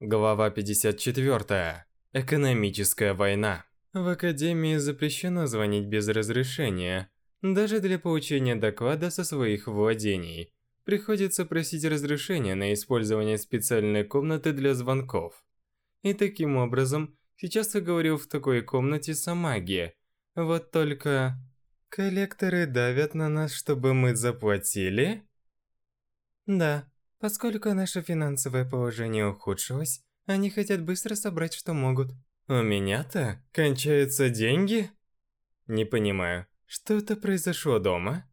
Глава 54. Экономическая война. В Академии запрещено звонить без разрешения, даже для получения доклада со своих владений. Приходится просить разрешения на использование специальной комнаты для звонков. И таким образом, сейчас я говорил в такой комнате с Амаги. Вот только... Коллекторы давят на нас, чтобы мы заплатили? Да, поскольку наше финансовое положение ухудшилось, они хотят быстро собрать, что могут. У меня-то кончаются деньги? Не понимаю, что-то произошло дома?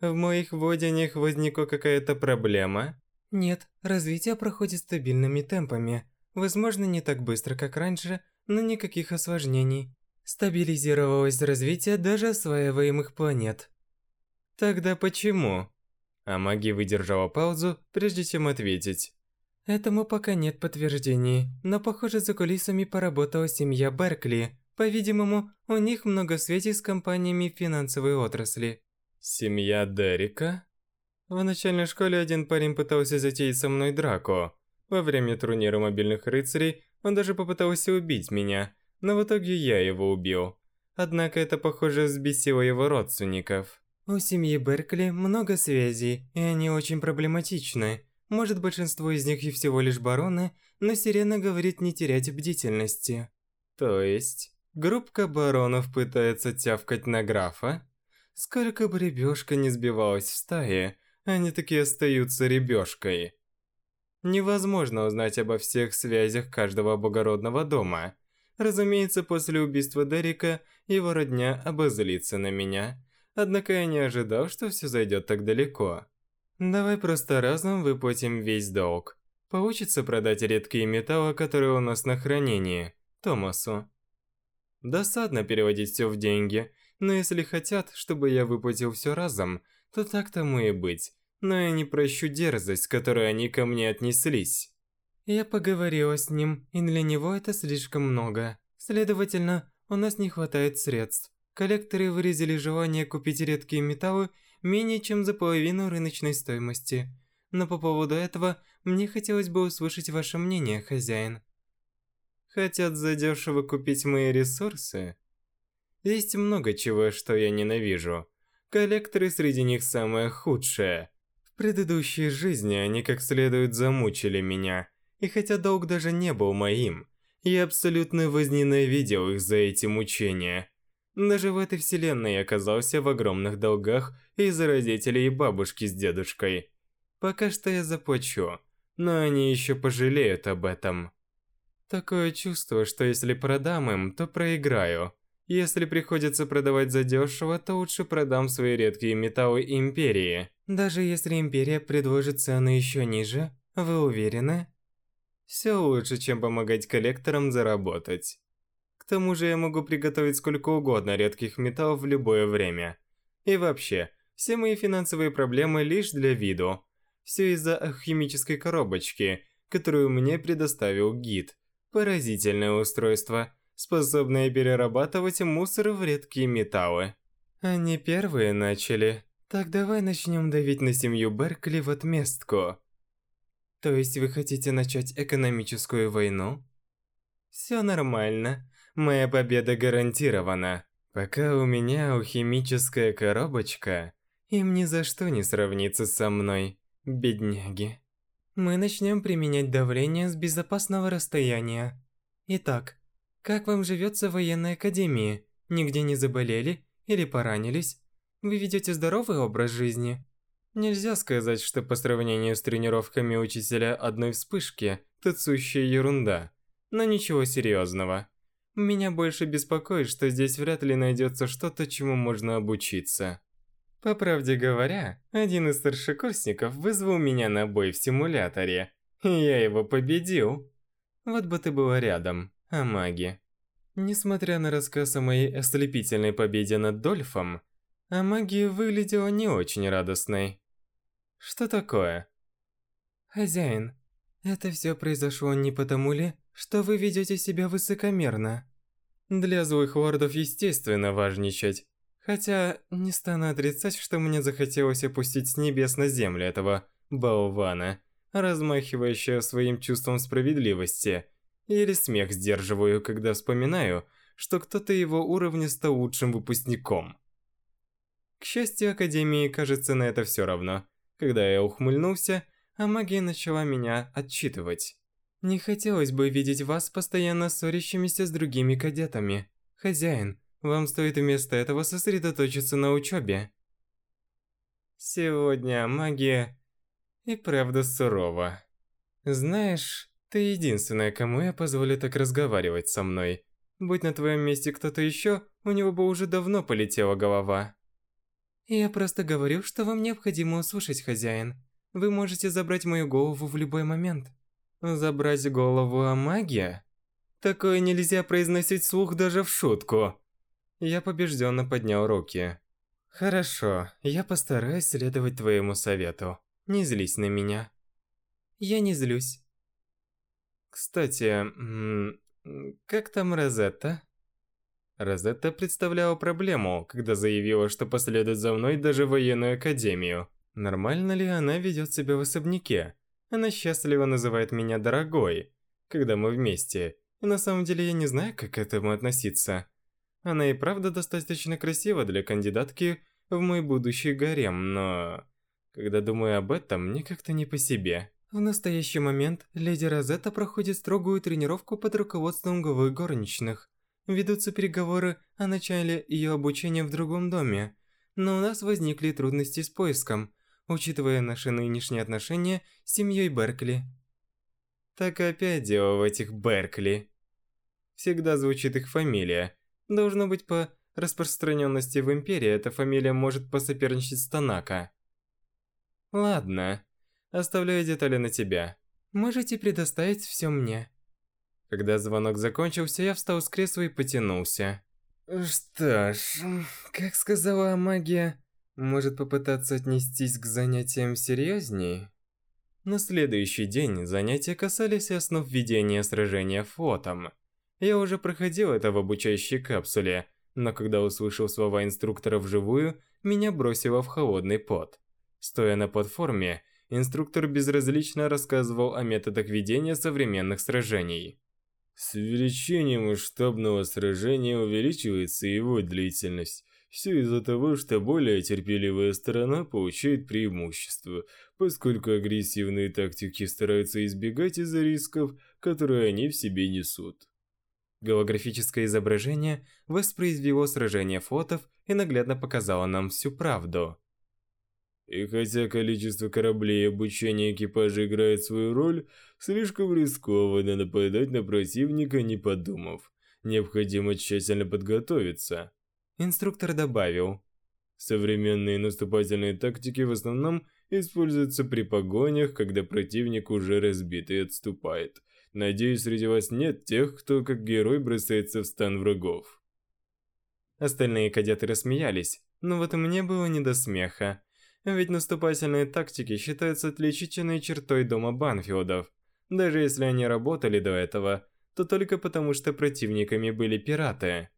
В моих владениях возникла какая-то проблема? Нет, развитие проходит стабильными темпами. Возможно, не так быстро, как раньше, но никаких осложнений. Стабилизировалось развитие даже осваиваемых планет. Тогда почему? А магия выдержала паузу, прежде чем ответить. Этому пока нет подтверждений, но похоже за кулисами поработала семья Беркли. По-видимому, у них много связей с компаниями финансовой отрасли. Семья Дерека? В начальной школе один парень пытался затеять со мной драку. Во время турнира мобильных рыцарей он даже попытался убить меня, но в итоге я его убил. Однако это, похоже, взбесило его родственников. У семьи Беркли много связей, и они очень проблематичны. Может, большинство из них и всего лишь бароны, но Сирена говорит не терять бдительности. То есть, группка баронов пытается тявкать на графа? Сколько бы ребёшка не сбивалась в стае, они таки остаются ребёшкой. Невозможно узнать обо всех связях каждого благородного дома. Разумеется, после убийства Дерека его родня обозлится на меня. Однако я не ожидал, что все зайдет так далеко. Давай просто разом выплатим весь долг. Получится продать редкие металлы, которые у нас на хранении, Томасу. Досадно переводить все в деньги, но если хотят, чтобы я выплатил все разом, то так тому и быть. Но я не прощу дерзость, с которой они ко мне отнеслись. Я поговорила с ним, и для него это слишком много. Следовательно, у нас не хватает средств. Коллекторы выразили желание купить редкие металлы менее чем за половину рыночной стоимости. Но по поводу этого мне хотелось бы услышать ваше мнение, хозяин. Хотят задешево купить мои ресурсы? Есть много чего, что я ненавижу. Коллекторы среди них самое худшее. В предыдущей жизни они как следует замучили меня. И хотя долг даже не был моим, я абсолютно возненавидел их за эти мучения. Даже в этой вселенной я оказался в огромных долгах из-за родителей и бабушки с дедушкой. Пока что я заплачу, но они еще пожалеют об этом. Такое чувство, что если продам им, то проиграю. Если приходится продавать задешево, то лучше продам свои редкие металлы Империи. Даже если Империя предложит цены еще ниже, вы уверены? Все лучше, чем помогать коллекторам заработать. Тому же я могу приготовить сколько угодно редких металлов в любое время. И вообще, все мои финансовые проблемы лишь для виду. Все из-за химической коробочки, которую мне предоставил гид. Поразительное устройство, способное перерабатывать мусор в редкие металлы. Они первые начали. Так давай начнем давить на семью Беркли в отместку. То есть вы хотите начать экономическую войну? Все нормально. Моя победа гарантирована. Пока у меня алхимическая коробочка, им ни за что не сравнится со мной, бедняги. Мы начнем применять давление с безопасного расстояния. Итак, как вам живется в военной академии? Нигде не заболели или поранились? Вы ведете здоровый образ жизни? Нельзя сказать, что по сравнению с тренировками учителя одной вспышки, тут сущая ерунда. Но ничего серьезного. Меня больше беспокоит, что здесь вряд ли найдется что-то, чему можно обучиться. По правде говоря, один из старшекурсников вызвал меня на бой в симуляторе, и я его победил. Вот бы ты была рядом, о маги. Несмотря на рассказ о моей ослепительной победе над Дольфом, Амаги выглядела не очень радостной. Что такое? Хозяин, это все произошло не потому ли, что вы ведете себя высокомерно? Для злых лордов естественно важничать. Хотя, не стану отрицать, что мне захотелось опустить с небес на землю этого болвана. размахивающая своим чувством справедливости. Или смех сдерживаю, когда вспоминаю, что кто-то его уровня стал лучшим выпускником. К счастью, Академии, кажется, на это все равно. Когда я ухмыльнулся, а магия начала меня отчитывать. Не хотелось бы видеть вас постоянно ссорящимися с другими кадетами. Хозяин, вам стоит вместо этого сосредоточиться на учебе. Сегодня магия и правда сурова. Знаешь, ты единственная, кому я позволю так разговаривать со мной. Будь на твоем месте кто-то еще, у него бы уже давно полетела голова. Я просто говорю, что вам необходимо услышать, хозяин. Вы можете забрать мою голову в любой момент. Забрать голову о магии? Такое нельзя произносить вслух даже в шутку. Я побежденно поднял руки. Хорошо, я постараюсь следовать твоему совету. Не злись на меня. Я не злюсь. Кстати, как там Розетта? Розетта представляла проблему, когда заявила, что последует за мной даже в военную академию. Нормально ли она ведет себя в особняке? Она счастливо называет меня дорогой, когда мы вместе. И на самом деле я не знаю, как к этому относиться. Она и правда достаточно красива для кандидатки в мой будущий гарем, но... Когда думаю об этом, мне как-то не по себе. В настоящий момент леди Розетта проходит строгую тренировку под руководством главы горничных. Ведутся переговоры о начале ее обучения в другом доме. Но у нас возникли трудности с поиском, учитывая наши нынешние отношения с семьей Беркли. Так опять дело в этих Беркли. Всегда звучит их фамилия. Должно быть по распространенности в Империи эта фамилия может посоперничать с Танака. Ладно, оставляю детали на тебя. Можете предоставить все мне. Когда звонок закончился, я встал с кресла и потянулся. Что ж, как сказала магия, может попытаться отнестись к занятиям серьезней? На следующий день занятия касались основ ведения сражения флотом. Я уже проходил это в обучающей капсуле, но когда услышал слова инструктора вживую, меня бросило в холодный пот. Стоя на платформе, инструктор безразлично рассказывал о методах ведения современных сражений. С увеличением масштабного сражения увеличивается его длительность. Все из-за того, что более терпеливая сторона получает преимущество, поскольку агрессивные тактики стараются избегать из-за рисков, которые они в себе несут. Голографическое изображение воспроизвело сражение флотов и наглядно показало нам всю правду. И хотя количество кораблей и обучение экипажа играет свою роль, слишком рискованно нападать на противника, не подумав. Необходимо тщательно подготовиться. Инструктор добавил. Современные наступательные тактики в основном используются при погонях, когда противник уже разбит и отступает. Надеюсь, среди вас нет тех, кто как герой бросается в стан врагов. Остальные кадеты рассмеялись, но вот мне было не до смеха. Ведь наступательные тактики считаются отличительной чертой дома Банфилдов. Даже если они работали до этого, то только потому, что противниками были пираты.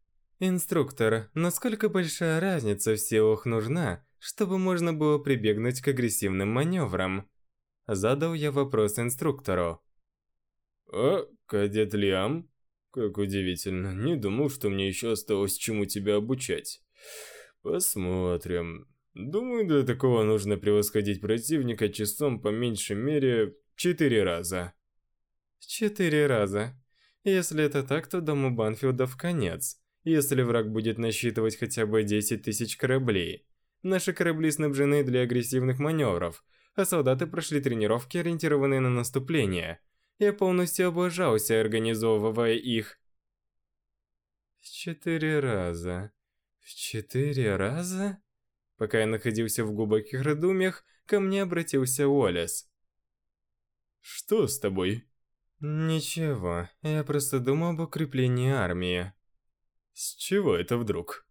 Инструктор, насколько большая разница в силах нужна, чтобы можно было прибегнуть к агрессивным маневрам? Задал я вопрос инструктору. «А, кадет Лиам? Как удивительно, не думал, что мне еще осталось чему тебя обучать. Посмотрим. Думаю, для такого нужно превосходить противника числом по меньшей мере четыре раза. Четыре раза. Если это так, то дому Банфилдов конец. Если враг будет насчитывать хотя бы 10 тысяч кораблей. Наши корабли снабжены для агрессивных маневров, а солдаты прошли тренировки, ориентированные на наступление. Я полностью облажался, организовывая их. В четыре раза. В четыре раза? Пока я находился в глубоких раздумьях, ко мне обратился Уоллес. «Что с тобой?» «Ничего, я просто думал об укреплении армии». «С чего это вдруг?»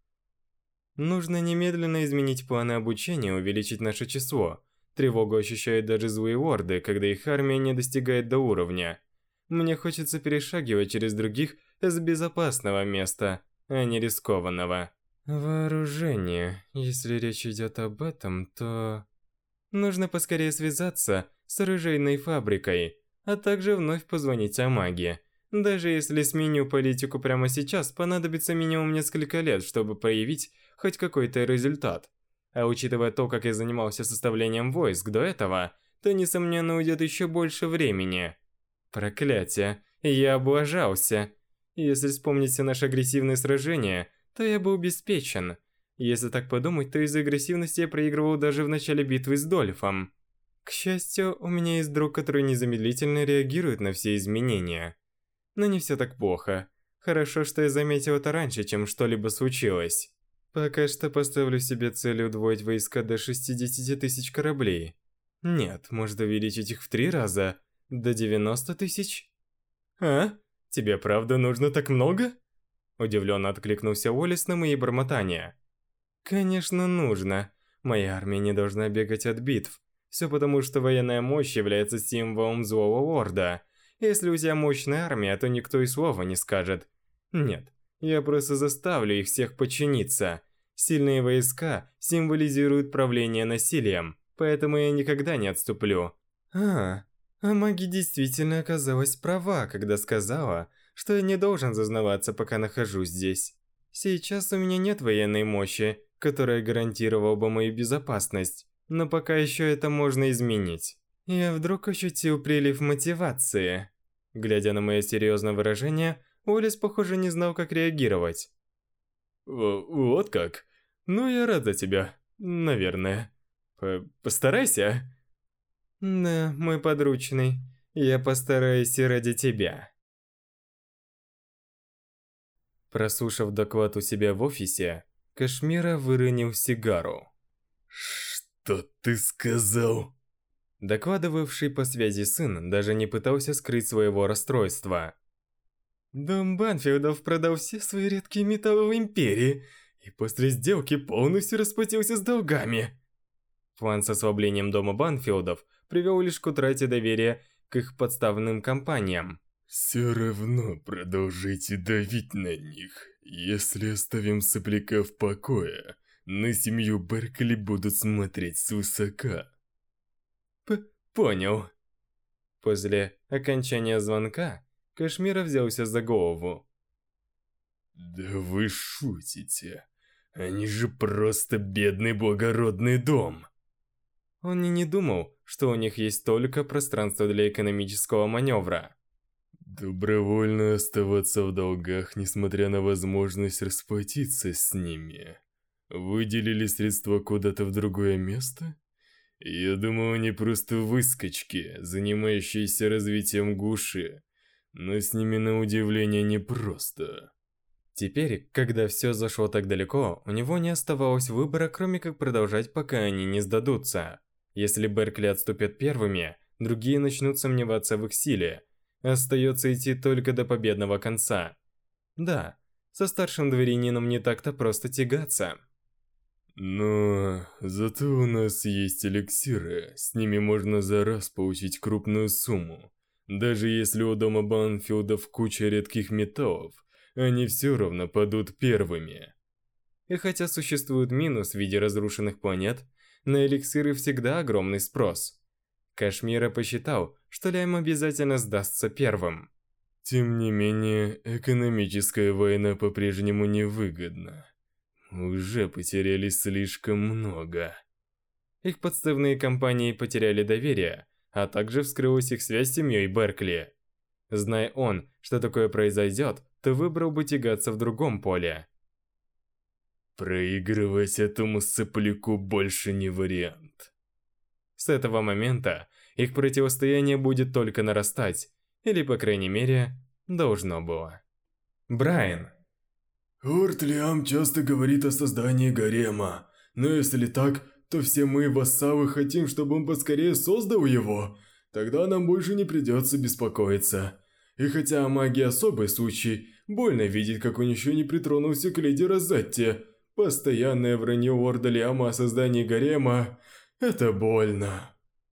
«Нужно немедленно изменить планы обучения и увеличить наше число. Тревогу ощущают даже злые орды, когда их армия не достигает до уровня. Мне хочется перешагивать через других с безопасного места, а не рискованного». Вооружение. Если речь идет об этом, то... Нужно поскорее связаться с оружейной фабрикой, а также вновь позвонить Амаге. Даже если сменю политику прямо сейчас, понадобится минимум несколько лет, чтобы проявить хоть какой-то результат. А учитывая то, как я занимался составлением войск до этого, то, несомненно, уйдет еще больше времени. Проклятие, я облажался. Если вспомнить все наши агрессивные сражения, то я был обеспечен. Если так подумать, то из-за агрессивности я проигрывал даже в начале битвы с Дольфом. К счастью, у меня есть друг, который незамедлительно реагирует на все изменения. Но не все так плохо. Хорошо, что я заметил это раньше, чем что-либо случилось. Пока что поставлю себе цель удвоить войска до 60 тысяч кораблей. Нет, может увеличить их в три раза, до 90 тысяч? А? Тебе правда нужно так много? Удивленно откликнулся Уоллес на мои бормотания. Конечно, нужно. Моя армия не должна бегать от битв. Все потому, что военная мощь является символом злого лорда. Если у тебя мощная армия, то никто и слова не скажет. Нет, я просто заставлю их всех подчиниться. Сильные войска символизируют правление насилием, поэтому я никогда не отступлю. А, а маги действительно оказалась права, когда сказала, что я не должен зазнаваться, пока нахожусь здесь. Сейчас у меня нет военной мощи, которая гарантировала бы мою безопасность, но пока еще это можно изменить. Я вдруг ощутил прилив мотивации. Глядя на мое серьезное выражение, Олис, похоже, не знал, как реагировать. «Вот как? Ну, я рад за тебя, наверное. П постарайся». «Да, мой подручный. Я постараюсь и ради тебя». Прослушав доклад у себя в офисе, Кашмира выронил сигару. «Что ты сказал?» Докладывавший по связи сын даже не пытался скрыть своего расстройства. Дом Банфилдов продал все свои редкие металлы в Империи и после сделки полностью расплатился с долгами. План с ослаблением дома Банфилдов привел лишь к утрате доверия к их подставным компаниям. «Все равно продолжайте давить на них. Если оставим сопляка в покое, на семью Беркли будут смотреть свысока». «Понял». После окончания звонка Кашмира взялся за голову. «Да вы шутите. Они же просто бедный благородный дом». Он и не думал, что у них есть столько пространства для экономического маневра. Добровольно оставаться в долгах, несмотря на возможность расплатиться с ними. Выделили средства куда-то в другое место? Я думал, они просто выскочки, занимающиеся развитием гуши но с ними на удивление непросто. Теперь, когда все зашло так далеко, у него не оставалось выбора, кроме как продолжать, пока они не сдадутся. Если Беркли отступят первыми, другие начнут сомневаться в их силе. Остается идти только до победного конца. Да, со старшим дворянином не так-то просто тягаться. Но зато у нас есть эликсиры, с ними можно за раз получить крупную сумму. Даже если у дома Банфилдов куча редких металлов, они все равно падут первыми. И хотя существует минус в виде разрушенных планет, на эликсиры всегда огромный спрос. Кашмира посчитал, что Лайм обязательно сдастся первым. Тем не менее, экономическая война по-прежнему невыгодна. Уже потеряли слишком много. Их подставные компании потеряли доверие, а также вскрылась их связь с семьей Беркли. Зная он, что такое произойдет, то выбрал бы тягаться в другом поле. Проигрывать этому сопляку больше не вариант. С этого момента их противостояние будет только нарастать, или, по крайней мере, должно было. Брайан. Уртлиам часто говорит о создании гарема, но если так, то все мы, вассалы, хотим, чтобы он поскорее создал его. Тогда нам больше не придется беспокоиться. И хотя магия особый случай, больно видеть, как он еще не притронулся к леди Розетте. Постоянное вранье Лорда Лиама о создании гарема – это больно.